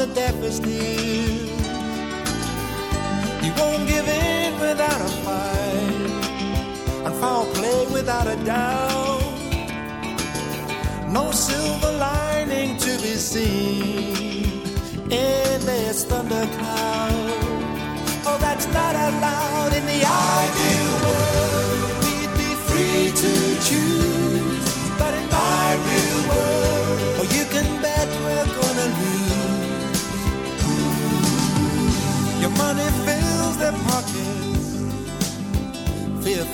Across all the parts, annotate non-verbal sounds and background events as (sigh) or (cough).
the deafest ears. You won't give in without a fight, and foul play without a doubt. No silver lining to be seen in this thunder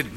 it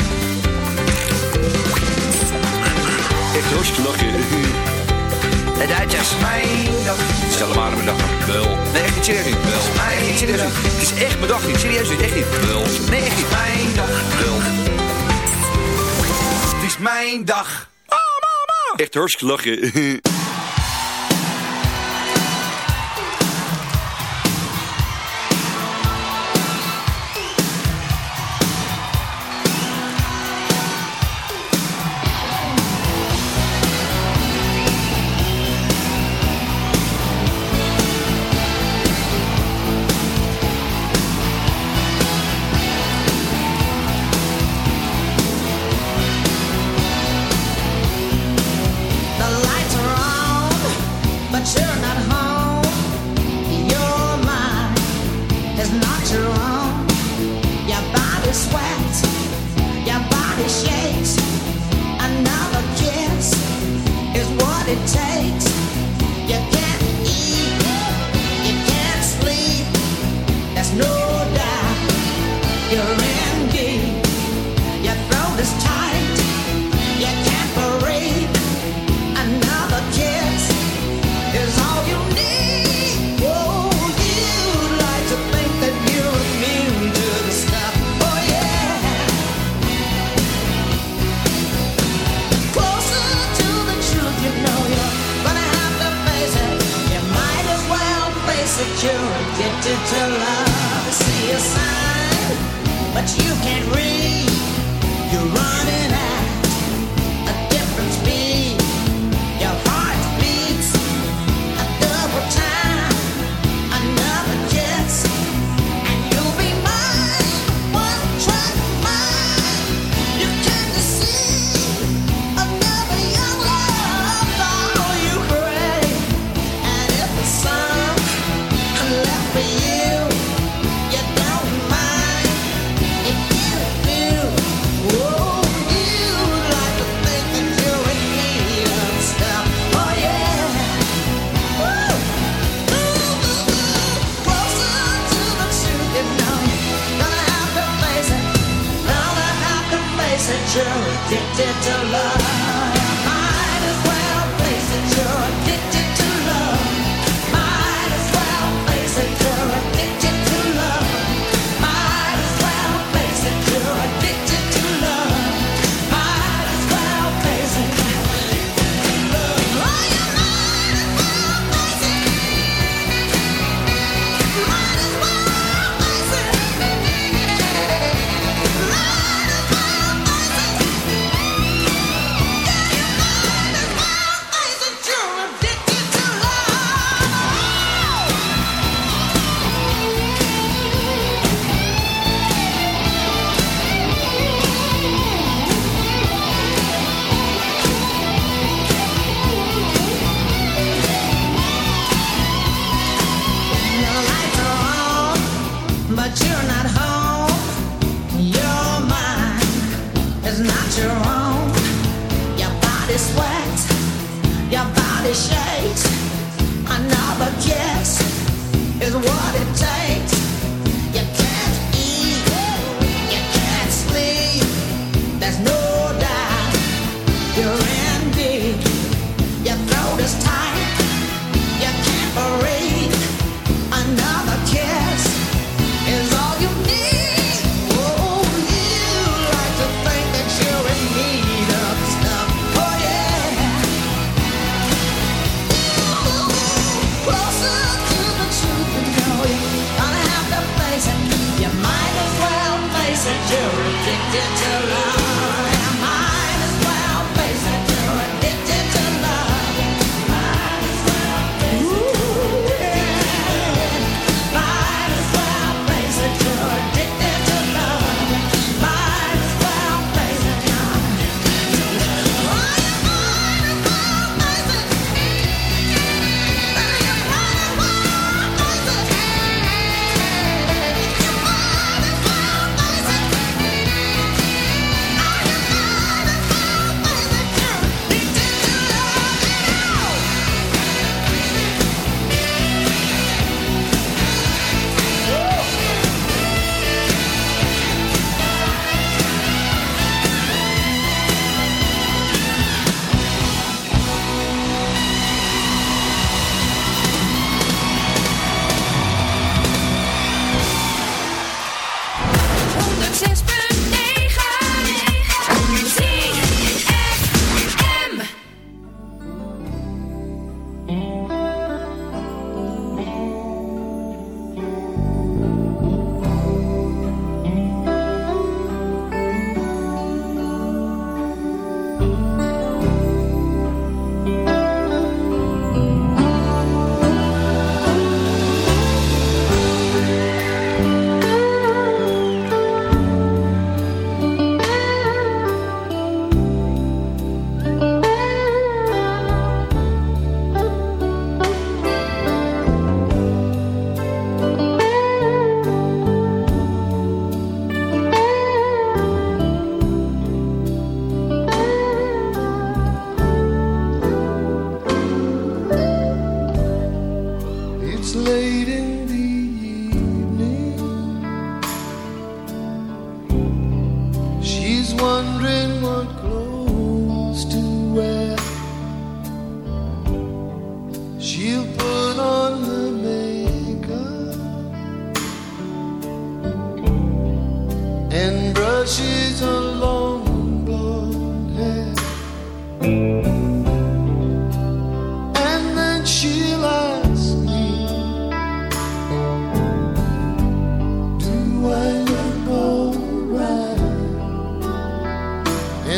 Echt hartstikke lachen. De Duitsers. Mijn dag. Stel hem aan mijn dag. Wel. Nee, echt niet serieus niet. Wel. Echt niet serieus niet. Het is echt mijn dag niet. Serieus niet. Echt niet. Wel. Nee, echt niet. Mijn dag. Wel. Het is mijn dag. Oh, mama. Echt hartstikke lachen. (laughs)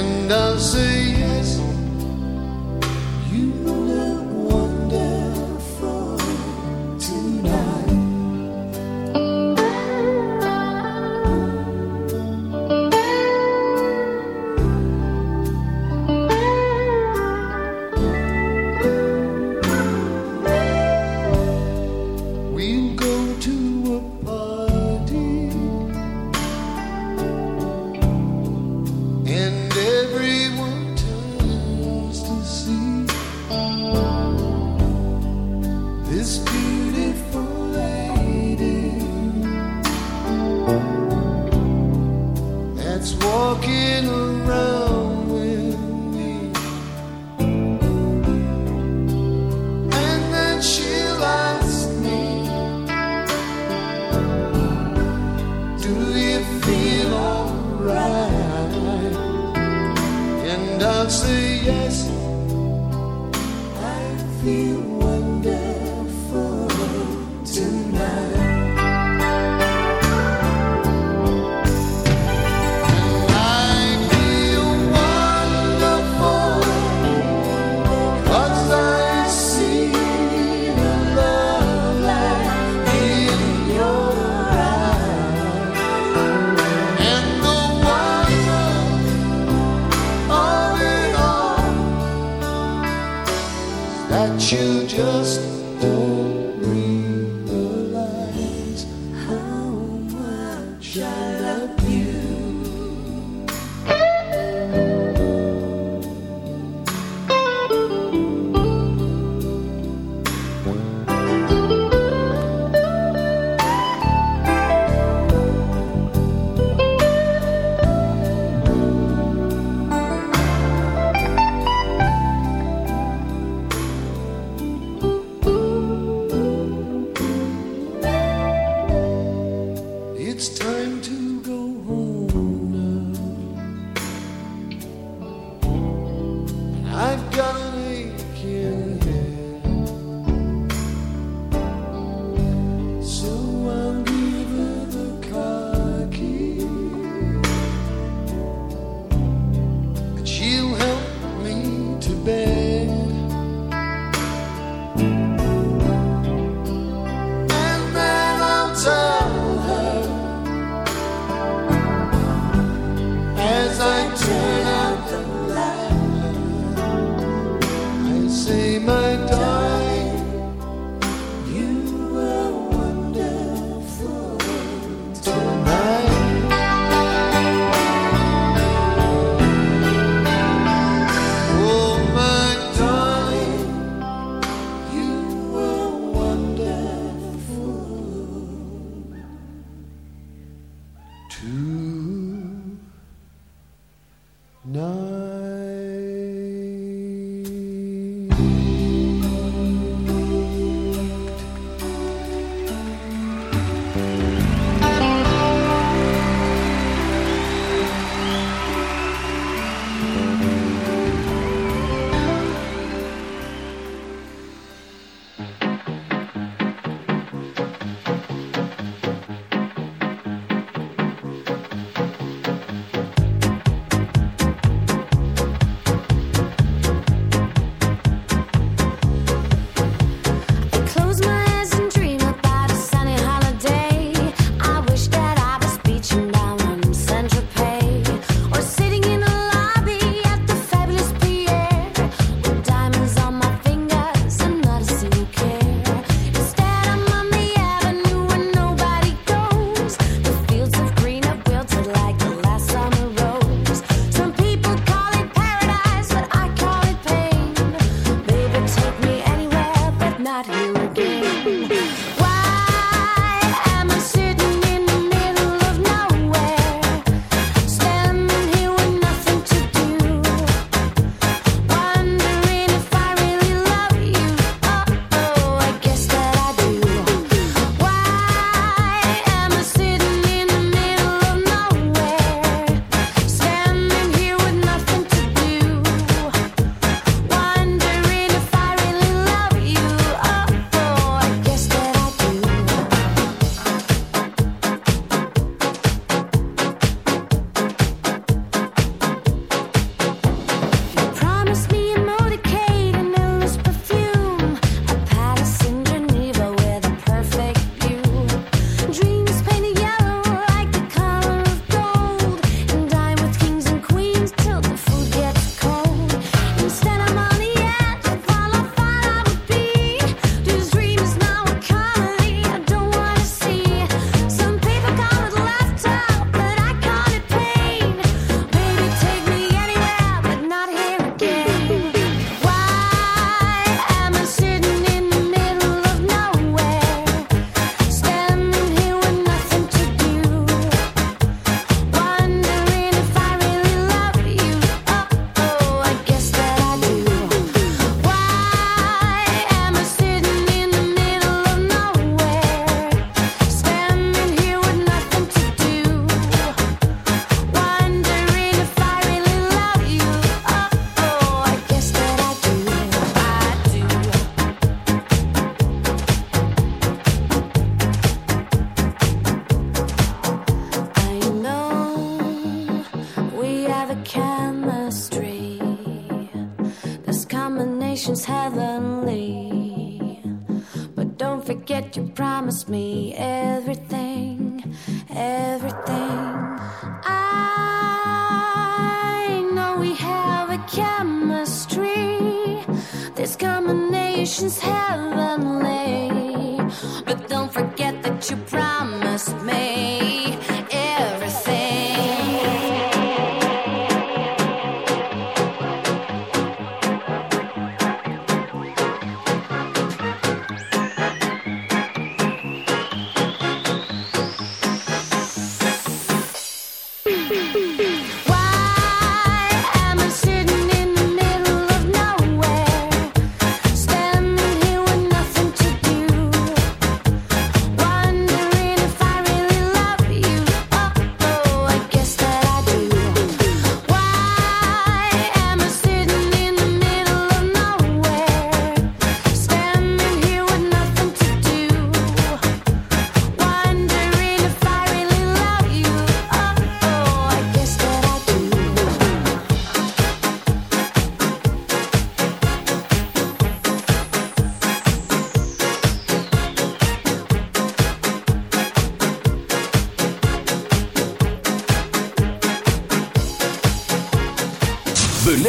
in de.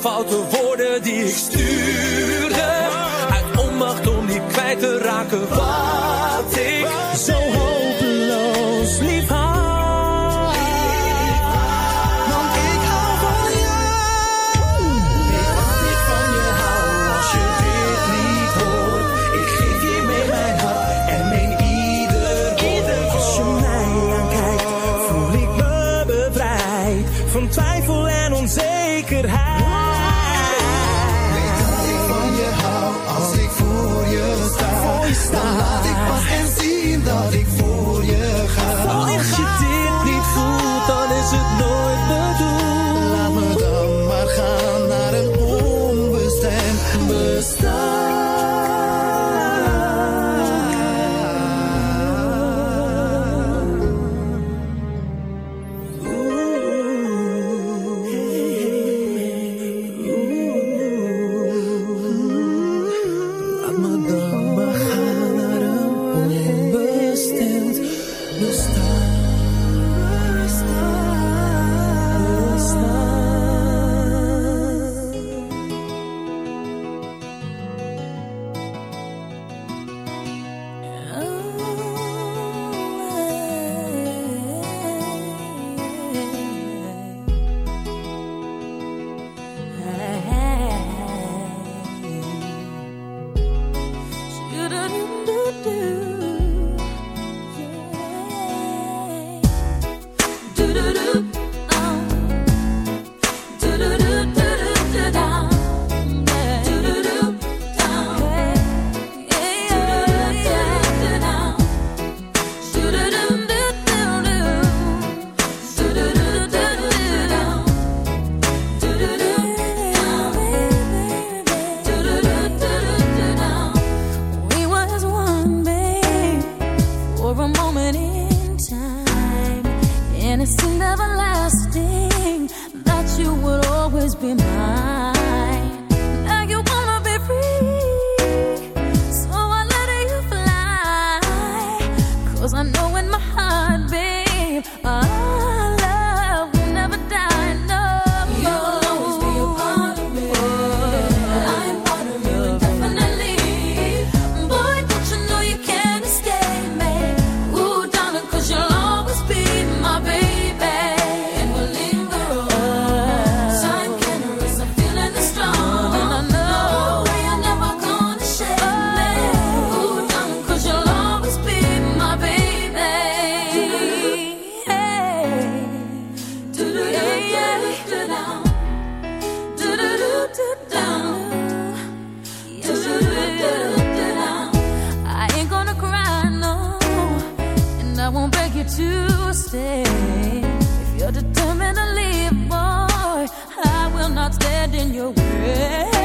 Foute woorden die ik stuurde. not standing your way.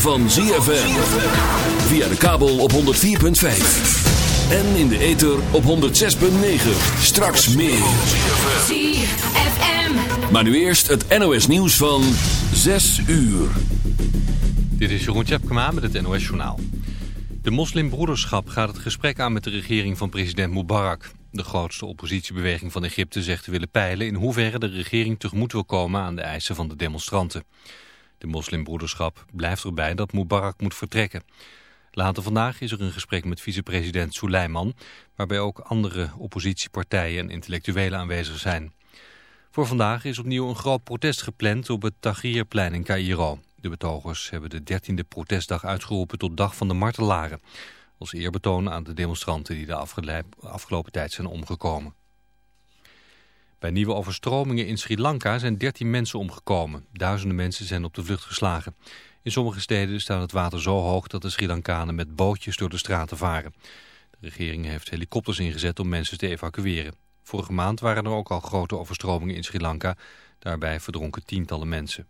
Van ZFM. Via de kabel op 104.5. En in de ether op 106.9. Straks meer. ZFM. Maar nu eerst het NOS nieuws van 6 uur. Dit is Jeroen Tjepkema met het NOS Journaal. De moslimbroederschap gaat het gesprek aan met de regering van president Mubarak. De grootste oppositiebeweging van Egypte zegt te willen peilen... in hoeverre de regering tegemoet wil komen aan de eisen van de demonstranten. De moslimbroederschap blijft erbij dat Mubarak moet vertrekken. Later vandaag is er een gesprek met vicepresident Suleiman... waarbij ook andere oppositiepartijen en intellectuelen aanwezig zijn. Voor vandaag is opnieuw een groot protest gepland op het Tahrirplein in Cairo. De betogers hebben de 13e protestdag uitgeroepen tot Dag van de Martelaren. Als eerbetoon aan de demonstranten die de afgelopen tijd zijn omgekomen. Bij nieuwe overstromingen in Sri Lanka zijn 13 mensen omgekomen. Duizenden mensen zijn op de vlucht geslagen. In sommige steden staat het water zo hoog dat de Sri Lankanen met bootjes door de straten varen. De regering heeft helikopters ingezet om mensen te evacueren. Vorige maand waren er ook al grote overstromingen in Sri Lanka. Daarbij verdronken tientallen mensen.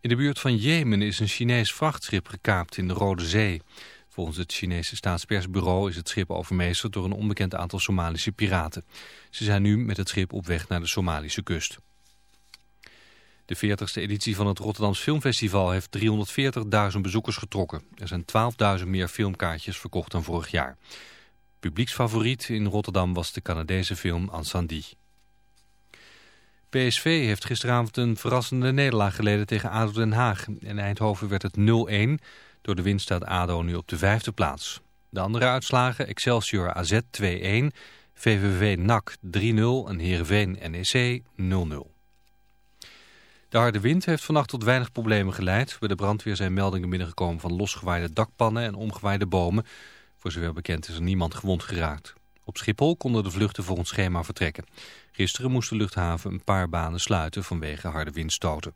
In de buurt van Jemen is een Chinees vrachtschip gekaapt in de Rode Zee. Volgens het Chinese staatspersbureau is het schip overmeesterd door een onbekend aantal Somalische piraten. Ze zijn nu met het schip op weg naar de Somalische kust. De 40ste editie van het Rotterdams Filmfestival heeft 340.000 bezoekers getrokken. Er zijn 12.000 meer filmkaartjes verkocht dan vorig jaar. Publieksfavoriet in Rotterdam was de Canadese film Ansandi. PSV heeft gisteravond een verrassende nederlaag geleden tegen ADO Den Haag. In Eindhoven werd het 0-1. Door de winst staat ADO nu op de vijfde plaats. De andere uitslagen Excelsior AZ 2-1, VVV NAC 3-0 en Heerenveen NEC 0-0. De harde wind heeft vannacht tot weinig problemen geleid. Bij de brandweer zijn meldingen binnengekomen van losgewaaide dakpannen en omgewaaide bomen. Voor zover bekend is er niemand gewond geraakt. Op Schiphol konden de vluchten volgens schema vertrekken. Gisteren moest de luchthaven een paar banen sluiten vanwege harde windstoten.